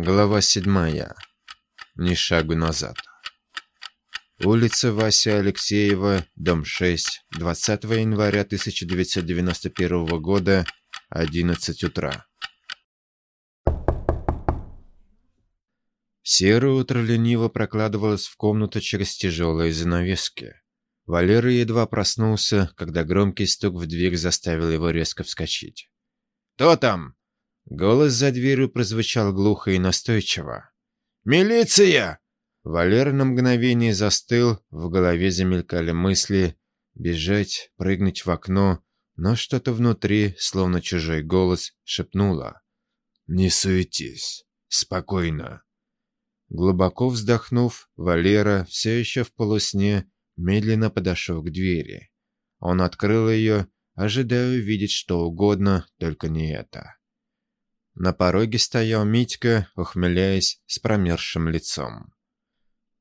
Глава седьмая. Ни шагу назад. Улица Вася Алексеева, дом 6, 20 января 1991 года, 11 утра. Серое утро лениво прокладывалось в комнату через тяжелые занавески. Валера едва проснулся, когда громкий стук в дверь заставил его резко вскочить. «Кто там?» Голос за дверью прозвучал глухо и настойчиво. «Милиция!» Валера на мгновение застыл, в голове замелькали мысли бежать, прыгнуть в окно, но что-то внутри, словно чужой голос, шепнуло. «Не суетись, спокойно». Глубоко вздохнув, Валера, все еще в полусне, медленно подошел к двери. Он открыл ее, ожидая увидеть что угодно, только не это. На пороге стоял Митька, ухмыляясь с промерзшим лицом.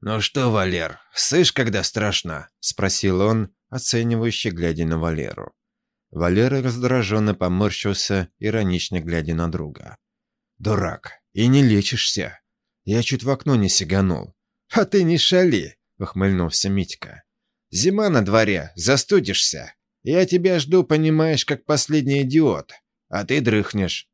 «Ну что, Валер, слышь, когда страшно?» – спросил он, оценивающе глядя на Валеру. Валера раздраженно поморщился, иронично глядя на друга. «Дурак, и не лечишься. Я чуть в окно не сиганул». «А ты не шали!» – ухмыльнулся Митька. «Зима на дворе, застудишься. Я тебя жду, понимаешь, как последний идиот. А ты дрыхнешь.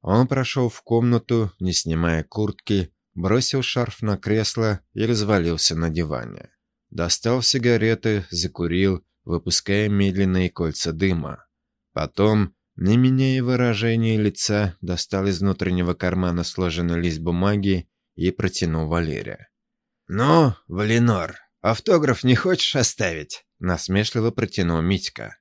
Он прошел в комнату, не снимая куртки, бросил шарф на кресло и развалился на диване. Достал сигареты, закурил, выпуская медленные кольца дыма. Потом, не меняя выражения лица, достал из внутреннего кармана сложенный лист бумаги и протянул Валере. «Ну, Валинор, автограф не хочешь оставить?» насмешливо протянул Митька.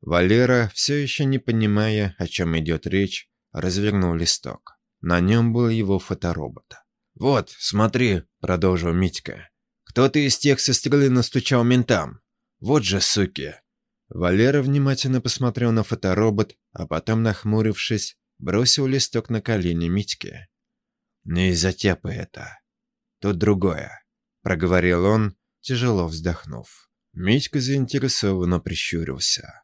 Валера, все еще не понимая, о чем идет речь, развернул листок. На нем был его фоторобот. «Вот, смотри», — продолжил Митька. «Кто-то из тех со стрелы настучал ментам. Вот же суки!» Валера внимательно посмотрел на фоторобот, а потом, нахмурившись, бросил листок на колени Митьки. «Не из-за тепы это. Тут другое», — проговорил он, тяжело вздохнув. Митька заинтересованно прищурился.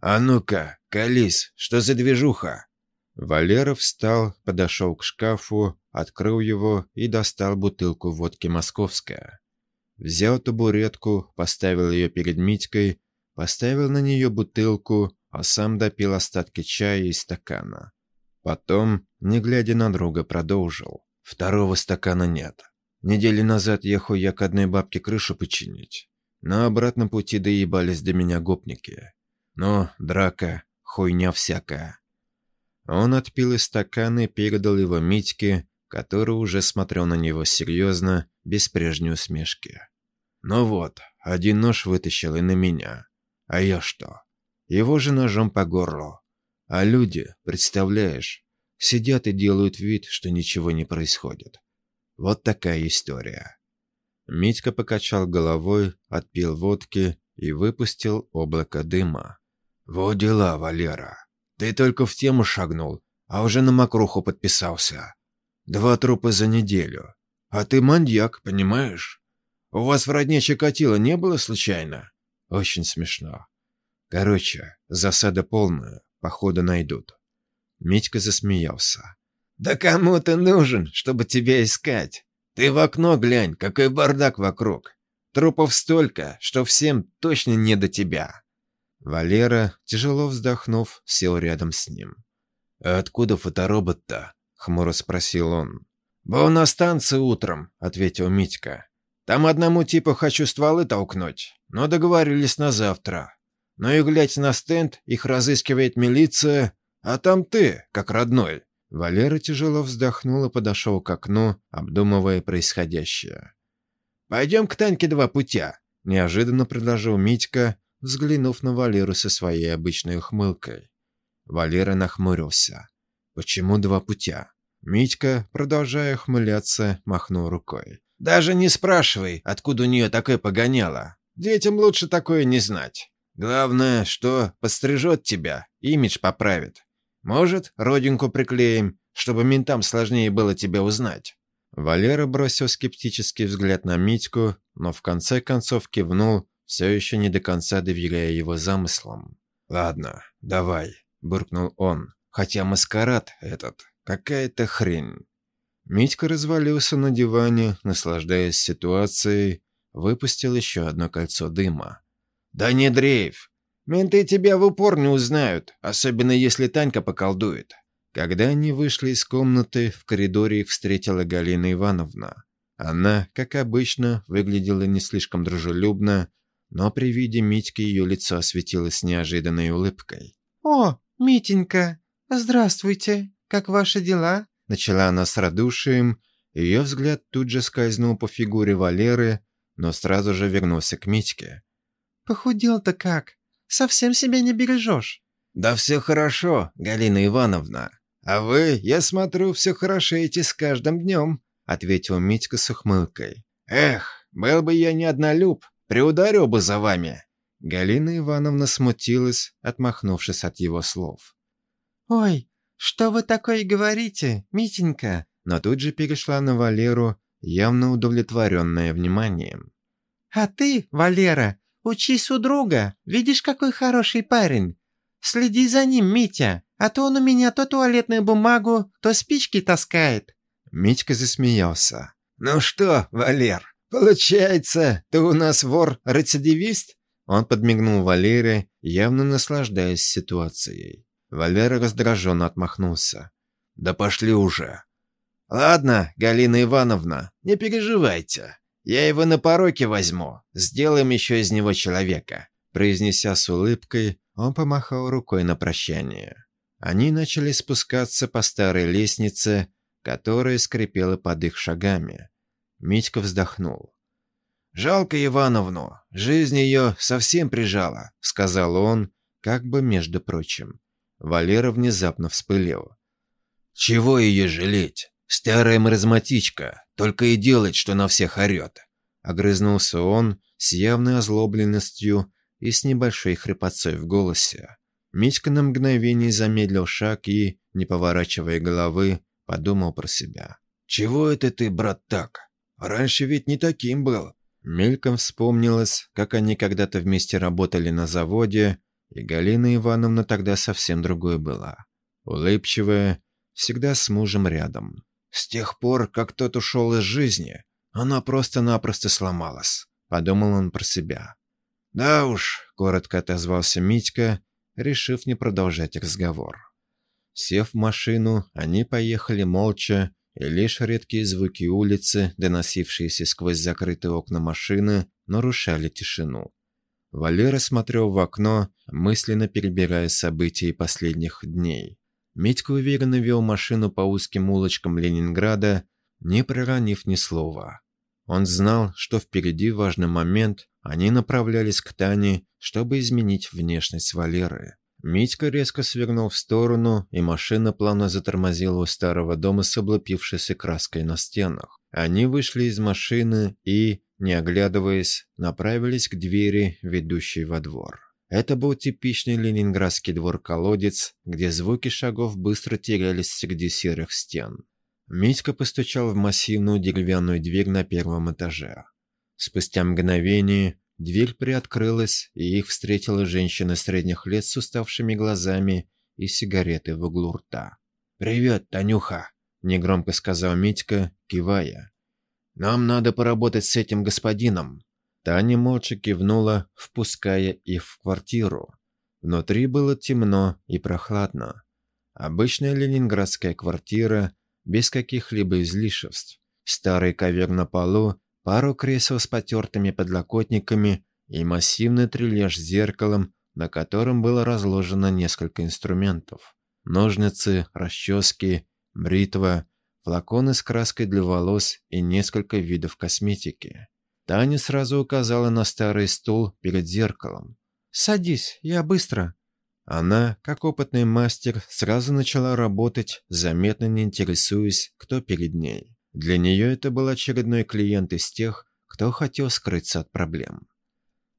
«А ну-ка, колись, что за движуха?» Валера встал, подошел к шкафу, открыл его и достал бутылку водки «Московская». Взял табуретку, поставил ее перед Митькой, поставил на нее бутылку, а сам допил остатки чая из стакана. Потом, не глядя на друга, продолжил. «Второго стакана нет. Недели назад ехал я к одной бабке крышу починить. На обратном пути доебались до меня гопники. Но драка, хуйня всякая. Он отпил из стакана и передал его Митьке, который уже смотрел на него серьезно, без прежней усмешки. «Ну вот, один нож вытащил и на меня. А я что? Его же ножом по горлу. А люди, представляешь, сидят и делают вид, что ничего не происходит. Вот такая история». Митька покачал головой, отпил водки и выпустил облако дыма. «Вот дела, Валера. Ты только в тему шагнул, а уже на мокруху подписался. Два трупа за неделю. А ты маньяк, понимаешь? У вас в родне Чикатило не было случайно? Очень смешно. Короче, засада полная, походу найдут. Митька засмеялся. «Да кому ты нужен, чтобы тебя искать? Ты в окно глянь, какой бардак вокруг. Трупов столько, что всем точно не до тебя. Валера, тяжело вздохнув, сел рядом с ним. «А откуда фоторобот-то?» — хмуро спросил он. «Был на станции утром», — ответил Митька. «Там одному типу хочу стволы толкнуть, но договорились на завтра. Ну и глядь на стенд, их разыскивает милиция, а там ты, как родной». Валера тяжело вздохнул и подошел к окну, обдумывая происходящее. «Пойдем к Таньке два путя», — неожиданно предложил Митька, взглянув на Валеру со своей обычной ухмылкой. Валера нахмурился. «Почему два путя?» Митька, продолжая хмыляться, махнул рукой. «Даже не спрашивай, откуда у нее такое погоняло. Детям лучше такое не знать. Главное, что пострижет тебя, имидж поправит. Может, родинку приклеим, чтобы ментам сложнее было тебя узнать». Валера бросил скептический взгляд на Митьку, но в конце концов кивнул все еще не до конца доверяя его замыслам. «Ладно, давай», — буркнул он. «Хотя маскарад этот, какая-то хрень. Митька развалился на диване, наслаждаясь ситуацией, выпустил еще одно кольцо дыма. «Да не дрейф! Менты тебя в упор не узнают, особенно если Танька поколдует». Когда они вышли из комнаты, в коридоре их встретила Галина Ивановна. Она, как обычно, выглядела не слишком дружелюбно, но при виде Митьки ее лицо осветилось неожиданной улыбкой. «О, Митенька, здравствуйте! Как ваши дела?» Начала она с радушием, ее взгляд тут же скользнул по фигуре Валеры, но сразу же вернулся к Митьке. «Похудел-то как? Совсем себя не бережешь?» «Да все хорошо, Галина Ивановна. А вы, я смотрю, все хорошеете с каждым днем», — ответил Митька с ухмылкой. «Эх, был бы я не однолюб, приударил бы за вами». Галина Ивановна смутилась, отмахнувшись от его слов. «Ой, что вы такое говорите, Митенька?» Но тут же перешла на Валеру, явно удовлетворенная вниманием. «А ты, Валера, учись у друга. Видишь, какой хороший парень. Следи за ним, Митя, а то он у меня то туалетную бумагу, то спички таскает». Митька засмеялся. «Ну что, Валер, получается, ты у нас вор-рецидивист?» Он подмигнул Валере, явно наслаждаясь ситуацией. Валера раздраженно отмахнулся. «Да пошли уже. «Ладно, Галина Ивановна, не переживайте. Я его на пороке возьму. Сделаем еще из него человека». Произнеся с улыбкой, он помахал рукой на прощание. Они начали спускаться по старой лестнице, которая скрипела под их шагами. Митька вздохнул. «Жалко Ивановну, жизнь ее совсем прижала», — сказал он, как бы между прочим. Валера внезапно вспылил. «Чего ее жалеть? Старая маразматичка, только и делает, что на всех орет. Огрызнулся он с явной озлобленностью и с небольшой хрипотцой в голосе. Митька на мгновение замедлил шаг и, не поворачивая головы, подумал про себя. «Чего это ты, брат, так? Раньше ведь не таким был». Мельком вспомнилось, как они когда-то вместе работали на заводе, и Галина Ивановна тогда совсем другой была. Улыбчивая, всегда с мужем рядом. С тех пор, как тот ушел из жизни, она просто-напросто сломалась, подумал он про себя. Да уж, коротко отозвался Митька, решив не продолжать разговор. Сев в машину, они поехали молча, и лишь редкие звуки улицы, доносившиеся сквозь закрытые окна машины, нарушали тишину. Валера смотрел в окно, мысленно перебирая события последних дней. Митька уверенно вел машину по узким улочкам Ленинграда, не проронив ни слова. Он знал, что впереди важный момент, они направлялись к Тане, чтобы изменить внешность Валеры. Митька резко свернул в сторону, и машина плавно затормозила у старого дома с облупившейся краской на стенах. Они вышли из машины и, не оглядываясь, направились к двери, ведущей во двор. Это был типичный ленинградский двор-колодец, где звуки шагов быстро терялись среди серых стен. Митька постучал в массивную деревянную дверь на первом этаже. Спустя мгновение дверь приоткрылась, и их встретила женщина средних лет с уставшими глазами и сигаретой в углу рта. «Привет, Танюха!» – негромко сказал Митька, кивая. «Нам надо поработать с этим господином. Таня молча кивнула, впуская их в квартиру. Внутри было темно и прохладно. Обычная ленинградская квартира, без каких-либо излишеств. Старый ковер на полу, пару кресел с потертыми подлокотниками и массивный трильяж с зеркалом, на котором было разложено несколько инструментов. Ножницы, расчески, бритва, флаконы с краской для волос и несколько видов косметики. Таня сразу указала на старый стул перед зеркалом. «Садись, я быстро». Она, как опытный мастер, сразу начала работать, заметно не интересуясь, кто перед ней. Для нее это был очередной клиент из тех, кто хотел скрыться от проблем.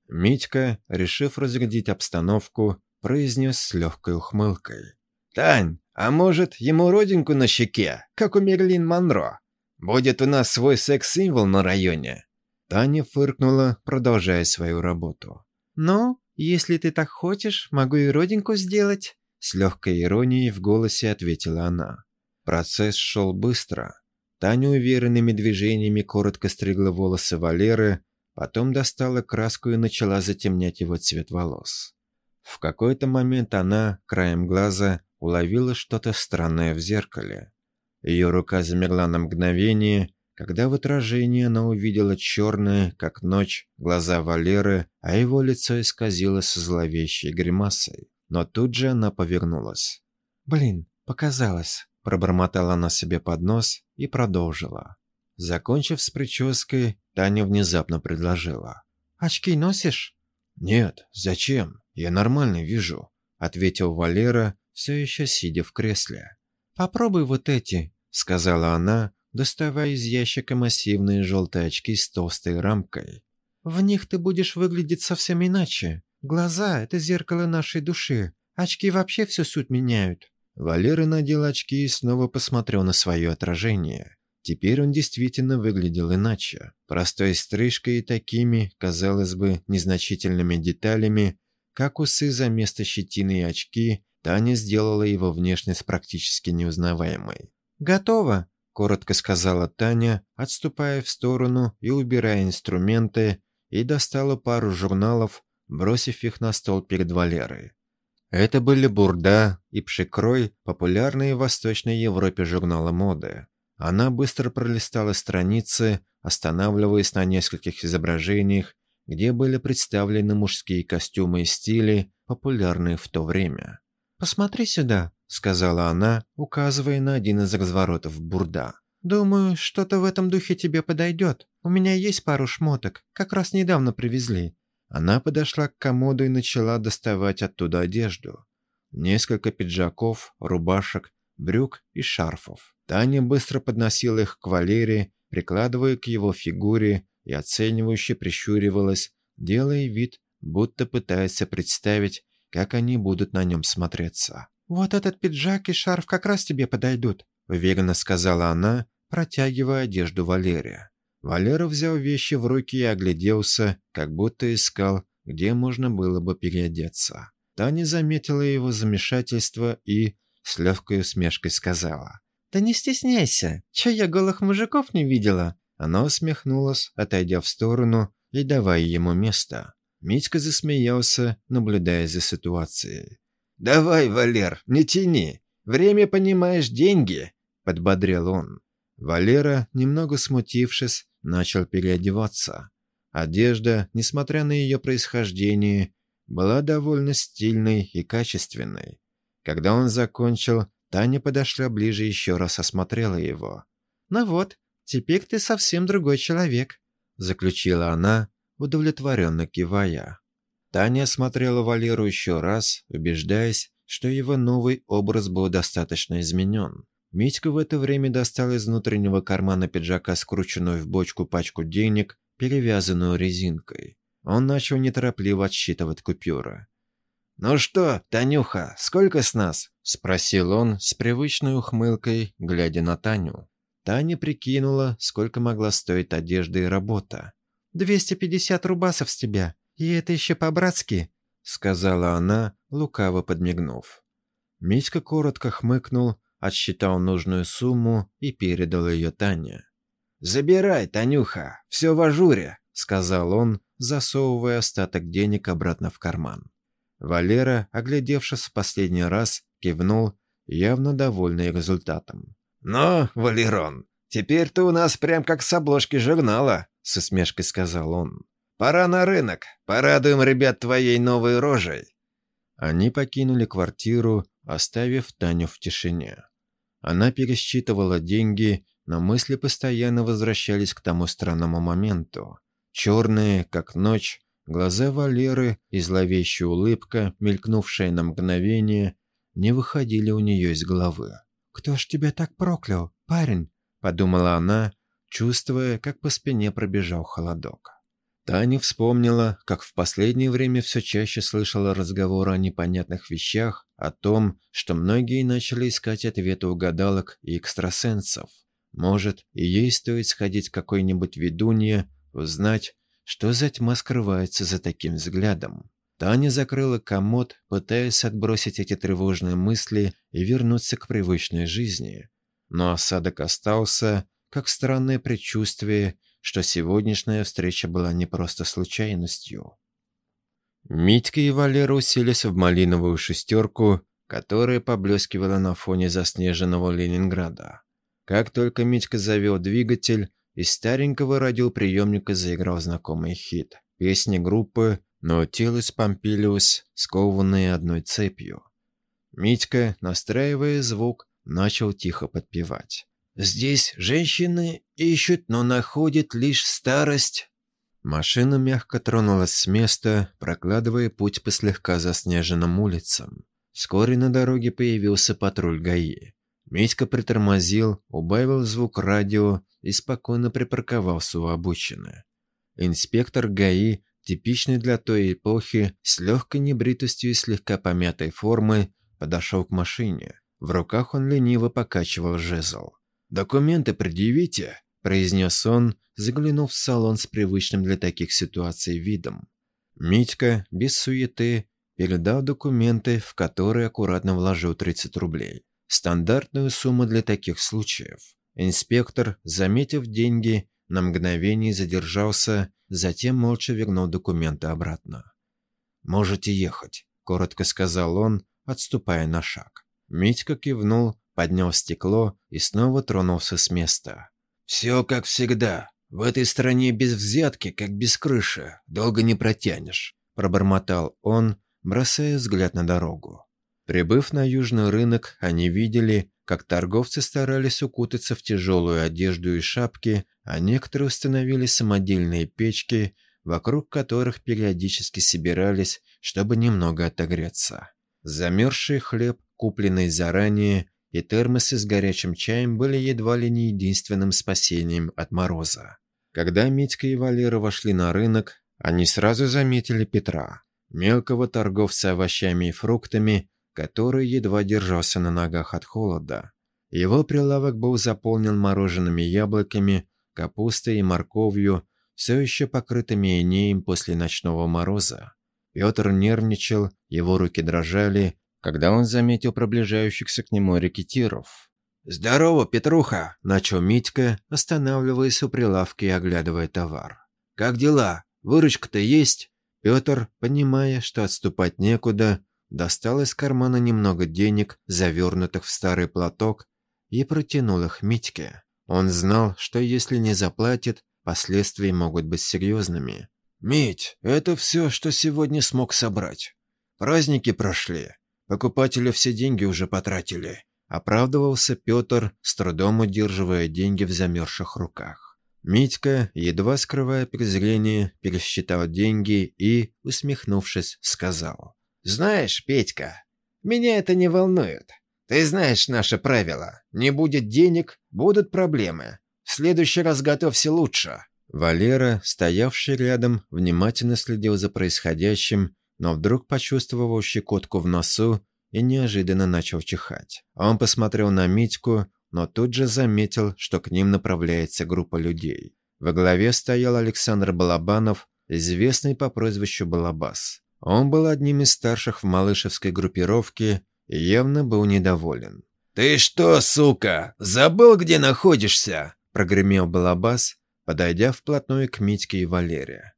Митька, решив разрядить обстановку, произнес с легкой ухмылкой. «Тань, а может, ему родинку на щеке, как у Мерлин Монро? Будет у нас свой секс-символ на районе?» Таня фыркнула, продолжая свою работу. «Ну, если ты так хочешь, могу и родинку сделать», с легкой иронией в голосе ответила она. Процесс шел быстро. Таня уверенными движениями коротко стригла волосы Валеры, потом достала краску и начала затемнять его цвет волос. В какой-то момент она, краем глаза, уловила что-то странное в зеркале. Ее рука замерла на мгновение, когда в отражении она увидела черные, как ночь, глаза Валеры, а его лицо исказилось зловещей гримасой. Но тут же она повернулась. «Блин, показалось», – пробормотала она себе под нос и продолжила. Закончив с прической, Таня внезапно предложила. «Очки носишь?» «Нет, зачем? Я нормально вижу», – ответил Валера, все еще сидя в кресле. «Попробуй вот эти», – сказала она, доставая из ящика массивные желтые очки с толстой рамкой. «В них ты будешь выглядеть совсем иначе. Глаза – это зеркало нашей души. Очки вообще всю суть меняют». Валера надел очки и снова посмотрел на свое отражение. Теперь он действительно выглядел иначе. Простой стрижкой и такими, казалось бы, незначительными деталями, как усы за место щетины и очки, Таня сделала его внешность практически неузнаваемой. «Готово!» – коротко сказала Таня, отступая в сторону и убирая инструменты, и достала пару журналов, бросив их на стол перед Валерой. Это были «Бурда» и «Пшикрой», популярные в Восточной Европе журналы моды. Она быстро пролистала страницы, останавливаясь на нескольких изображениях, где были представлены мужские костюмы и стили, популярные в то время. «Посмотри сюда», — сказала она, указывая на один из разворотов Бурда. «Думаю, что-то в этом духе тебе подойдет. У меня есть пару шмоток, как раз недавно привезли. Она подошла к комоду и начала доставать оттуда одежду. Несколько пиджаков, рубашек, брюк и шарфов. Таня быстро подносила их к Валере, прикладывая к его фигуре и оценивающе прищуривалась, делая вид, будто пытается представить, как они будут на нем смотреться. «Вот этот пиджак и шарф как раз тебе подойдут», — уверенно сказала она, протягивая одежду Валерия. Валера взял вещи в руки и огляделся, как будто искал, где можно было бы переодеться. Таня заметила его замешательство и с легкой усмешкой сказала. «Да не стесняйся, че я голых мужиков не видела?» Она усмехнулась, отойдя в сторону и давая ему место. Митька засмеялся, наблюдая за ситуацией. «Давай, Валер, не тяни. Время, понимаешь, деньги», — подбодрил он. Валера, немного смутившись, начал переодеваться. Одежда, несмотря на ее происхождение, была довольно стильной и качественной. Когда он закончил, Таня подошла ближе и еще раз осмотрела его. «Ну вот, теперь ты совсем другой человек», — заключила она, удовлетворенно кивая. Таня осмотрела Валеру еще раз, убеждаясь, что его новый образ был достаточно изменен. Митька в это время достал из внутреннего кармана пиджака скрученную в бочку пачку денег, перевязанную резинкой. Он начал неторопливо отсчитывать купюры. «Ну что, Танюха, сколько с нас?» – спросил он с привычной ухмылкой, глядя на Таню. Таня прикинула, сколько могла стоить одежда и работа. «Двести пятьдесят рубасов с тебя, и это еще по-братски», – сказала она, лукаво подмигнув. Митька коротко хмыкнул, отсчитал нужную сумму и передал ее Тане. «Забирай, Танюха, все в ажуре», — сказал он, засовывая остаток денег обратно в карман. Валера, оглядевшись в последний раз, кивнул, явно довольный результатом. «Ну, Валерон, теперь ты у нас прям как с обложки журнала», — с усмешкой сказал он. «Пора на рынок, порадуем ребят твоей новой рожей». Они покинули квартиру, оставив Таню в тишине. Она пересчитывала деньги, но мысли постоянно возвращались к тому странному моменту. Черные, как ночь, глаза Валеры и зловещая улыбка, мелькнувшая на мгновение, не выходили у нее из головы. «Кто ж тебя так проклял, парень?» – подумала она, чувствуя, как по спине пробежал холодок. Таня вспомнила, как в последнее время все чаще слышала разговоры о непонятных вещах, о том, что многие начали искать ответы у гадалок и экстрасенсов. Может, и ей стоит сходить к какой-нибудь ведунье, узнать, что за тьма скрывается за таким взглядом. Таня закрыла комод, пытаясь отбросить эти тревожные мысли и вернуться к привычной жизни. Но осадок остался, как странное предчувствие, что сегодняшняя встреча была не просто случайностью. Митька и Валера уселись в малиновую шестерку, которая поблескивала на фоне заснеженного Ленинграда. Как только Митька завел двигатель, из старенького радиоприемника заиграл знакомый хит. Песни группы «Наутилус Помпилиус», скованные одной цепью. Митька, настраивая звук, начал тихо подпевать. «Здесь женщины ищут, но находят лишь старость». Машина мягко тронулась с места, прокладывая путь по слегка заснеженным улицам. Вскоре на дороге появился патруль ГАИ. Митька притормозил, убавил звук радио и спокойно припарковался у обочины. Инспектор ГАИ, типичный для той эпохи, с легкой небритостью и слегка помятой формы, подошел к машине. В руках он лениво покачивал жезл. «Документы предъявите», – произнес он, заглянув в салон с привычным для таких ситуаций видом. Митька, без суеты, передал документы, в которые аккуратно вложил 30 рублей. Стандартную сумму для таких случаев. Инспектор, заметив деньги, на мгновение задержался, затем молча вернул документы обратно. «Можете ехать», – коротко сказал он, отступая на шаг. Митька кивнул, поднял стекло и снова тронулся с места. «Все как всегда. В этой стране без взятки, как без крыши. Долго не протянешь», – пробормотал он, бросая взгляд на дорогу. Прибыв на южный рынок, они видели, как торговцы старались укутаться в тяжелую одежду и шапки, а некоторые установили самодельные печки, вокруг которых периодически собирались, чтобы немного отогреться. Замерзший хлеб, купленный заранее, и термосы с горячим чаем были едва ли не единственным спасением от мороза. Когда Митька и Валера вошли на рынок, они сразу заметили Петра, мелкого торговца овощами и фруктами, который едва держался на ногах от холода. Его прилавок был заполнен мороженными яблоками, капустой и морковью, все еще покрытыми инеем после ночного мороза. Петр нервничал, его руки дрожали, когда он заметил приближающихся к нему рекетиров. «Здорово, Петруха!» – начал Митька, останавливаясь у прилавки и оглядывая товар. «Как дела? Выручка-то есть?» Петр, понимая, что отступать некуда, достал из кармана немного денег, завернутых в старый платок, и протянул их Митьке. Он знал, что если не заплатит, последствия могут быть серьезными. «Мить, это все, что сегодня смог собрать. Праздники прошли. Покупатели все деньги уже потратили. Оправдывался Петр, с трудом удерживая деньги в замерзших руках. Митька, едва скрывая презрение, пересчитал деньги и, усмехнувшись, сказал. «Знаешь, Петька, меня это не волнует. Ты знаешь наше правило. Не будет денег, будут проблемы. В следующий раз готовься лучше». Валера, стоявший рядом, внимательно следил за происходящим но вдруг почувствовал щекотку в носу и неожиданно начал чихать. Он посмотрел на Митьку, но тут же заметил, что к ним направляется группа людей. Во главе стоял Александр Балабанов, известный по прозвищу Балабас. Он был одним из старших в малышевской группировке и явно был недоволен. «Ты что, сука, забыл, где находишься?» – прогремел Балабас, подойдя вплотную к Митьке и Валере.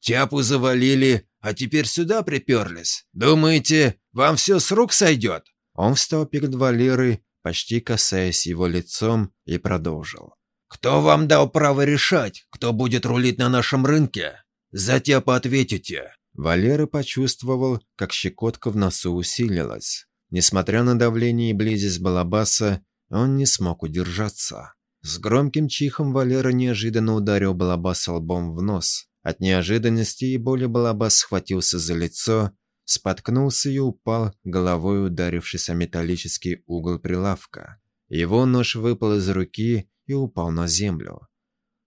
«Тяпу завалили, а теперь сюда приперлись. Думаете, вам все с рук сойдет?» Он встал перед Валерой, почти касаясь его лицом, и продолжил. «Кто вам дал право решать, кто будет рулить на нашем рынке? Затем поответите». Валера почувствовал, как щекотка в носу усилилась. Несмотря на давление и близость Балабаса, он не смог удержаться. С громким чихом Валера неожиданно ударил Балабаса лбом в нос. От неожиданности и боли Балабас схватился за лицо, споткнулся и упал, головой ударившись о металлический угол прилавка. Его нож выпал из руки и упал на землю.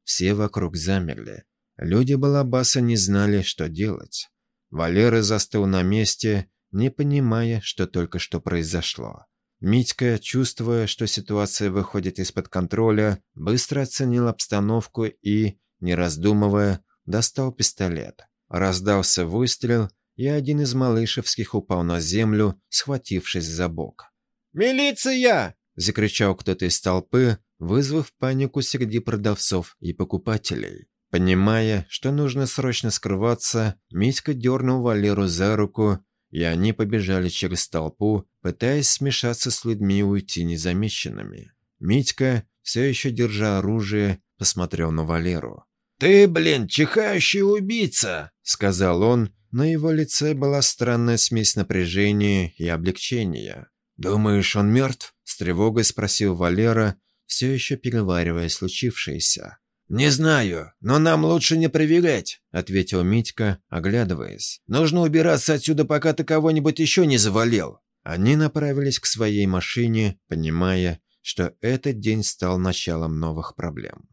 Все вокруг замерли. Люди Балабаса не знали, что делать. Валера застыл на месте, не понимая, что только что произошло. Митька, чувствуя, что ситуация выходит из-под контроля, быстро оценил обстановку и, не раздумывая, достал пистолет. Раздался выстрел, и один из малышевских упал на землю, схватившись за бок. «Милиция!» – закричал кто-то из толпы, вызвав панику среди продавцов и покупателей. Понимая, что нужно срочно скрываться, Митька дернул Валеру за руку, и они побежали через толпу, пытаясь смешаться с людьми и уйти незамеченными. Митька, все еще держа оружие, посмотрел на Валеру. «Ты, блин, чихающий убийца!» — сказал он. На его лице была странная смесь напряжения и облегчения. «Думаешь, он мертв?» — с тревогой спросил Валера, все еще переваривая случившееся. «Не знаю, но нам лучше не проверять», — ответил Митька, оглядываясь. «Нужно убираться отсюда, пока ты кого-нибудь еще не завалил». Они направились к своей машине, понимая, что этот день стал началом новых проблем.